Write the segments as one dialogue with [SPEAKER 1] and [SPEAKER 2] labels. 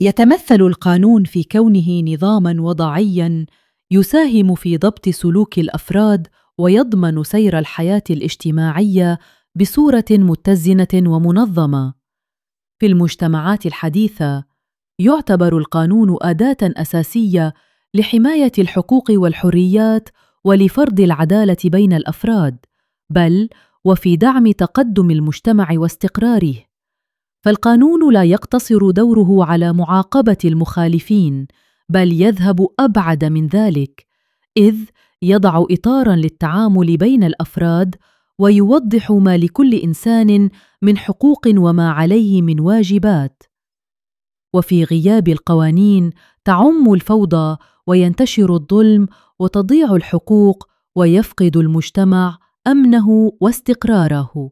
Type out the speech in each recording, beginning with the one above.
[SPEAKER 1] يتمثل القانون في كونه نظاما وضعيا يساهم في ضبط سلوك الأفراد ويضمن سير الحياة الاجتماعية بصورة متزنة ومنظمة. في المجتمعات الحديثة يعتبر القانون أداة أساسية لحماية الحقوق والحريات ولفرض العدالة بين الأفراد بل وفي دعم تقدم المجتمع واستقراره. فالقانون لا يقتصر دوره على معاقبة المخالفين بل يذهب أبعد من ذلك إذ يضع اطارا للتعامل بين الأفراد ويوضح ما لكل إنسان من حقوق وما عليه من واجبات. وفي غياب القوانين تعم الفوضى وينتشر الظلم وتضيع الحقوق ويفقد المجتمع أمنه واستقراره.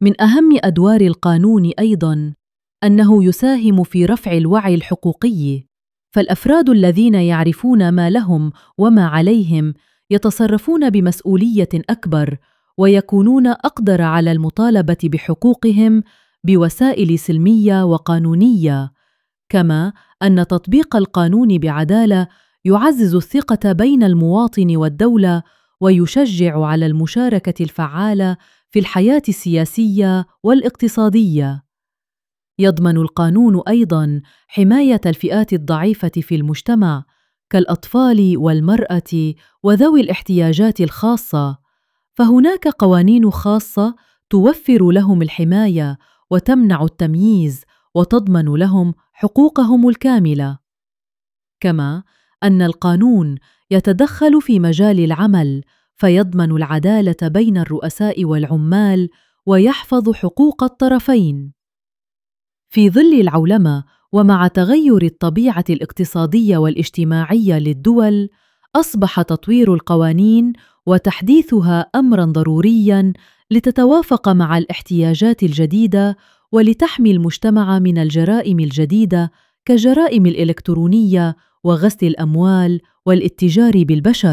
[SPEAKER 1] من أهم أدوار القانون أيضا أنه يساهم في رفع الوعي الحقوقي فالأفراد الذين يعرفون ما لهم وما عليهم يتصرفون بمسؤولية أكبر ويكونون أقدر على المطالبة بحقوقهم بوسائل سلمية وقانونية كما أن تطبيق القانون بعدالة يعزز الثقة بين المواطن والدولة ويشجع على المشاركة الفعالة في الحياة السياسية والاقتصادية. يضمن القانون أيضا حماية الفئات الضعيفة في المجتمع كالأطفال والمرأة وذوي الاحتياجات الخاصة فهناك قوانين خاصة توفر لهم الحماية وتمنع التمييز وتضمن لهم حقوقهم الكاملة. كما أن القانون يتدخل في مجال العمل فيضمن العدالة بين الرؤساء والعمال ويحفظ حقوق الطرفين. في ظل العولمة ومع تغير الطبيعة الاقتصادية والاجتماعية للدول أصبح تطوير القوانين وتحديثها امرا ضروريا لتتوافق مع الاحتياجات الجديدة ولتحمي المجتمع من الجرائم الجديدة كجرائم الإلكترونية وغسل الأموال والاتجار بالبشر.